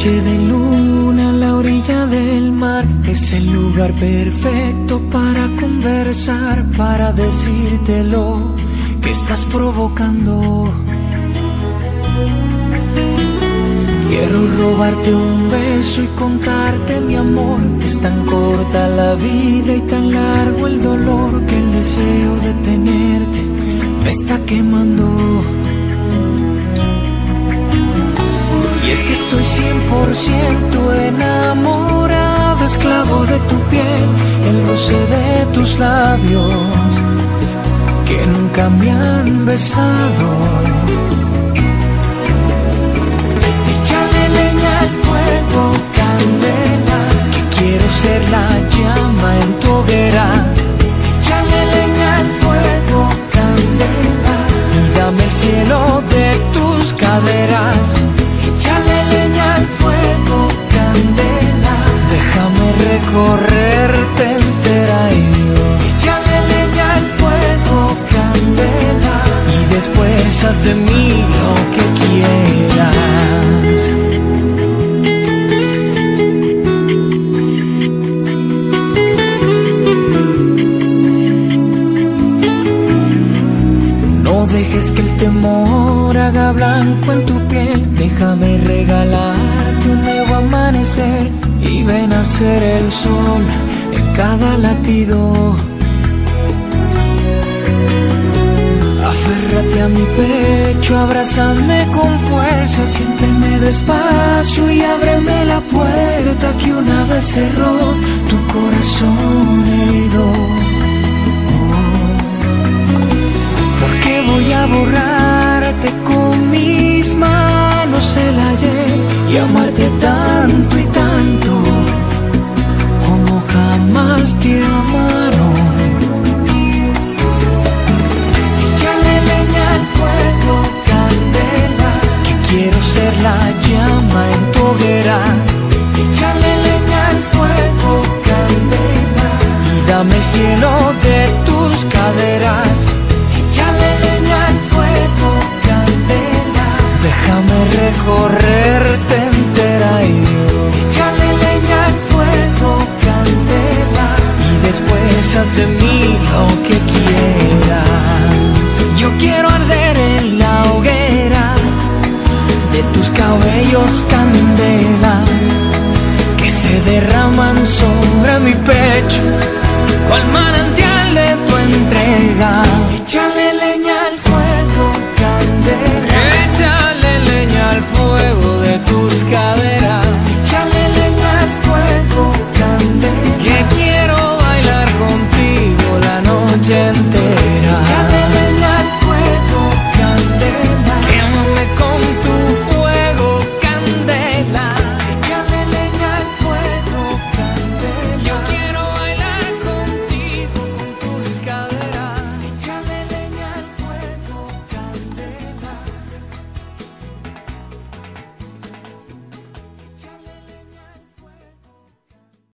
noche de luna a la orilla del mar es el lugar perfecto para conversar, para decírtelo que estás provocando. Quiero robarte un beso y contarte mi amor. Es tan corta la vida y tan largo el dolor que el deseo de tenerte me está quemando. Es que estoy 100% enamorado, esclavo de tu piel, el roce de tus labios que nunca me han besado. Échale leña al fuego, candela, que quiero ser la llama en tu hoguera. Échale leña al fuego, candela, y dame el cielo de tus caderas. Dejes que el temor haga blanco en tu piel. Déjame regalarte un nuevo amanecer y ven a ser el sol en cada latido. Aférrate a mi pecho, abrázame con fuerza, siénteme despacio y ábreme la puerta que una vez cerró tu corazón herido. Manos el ayer y amarte tanto y tanto como jamás te amaron. Échale leña al fuego, candela, que quiero ser la llama en tu hoguera. Échale leña al fuego, candela, y dame el cielo de tus caderas. Déjame recorrerte entera y Échale leña al fuego, candela, y después haz de mí lo que quieras. Yo quiero arder en la hoguera de tus cabellos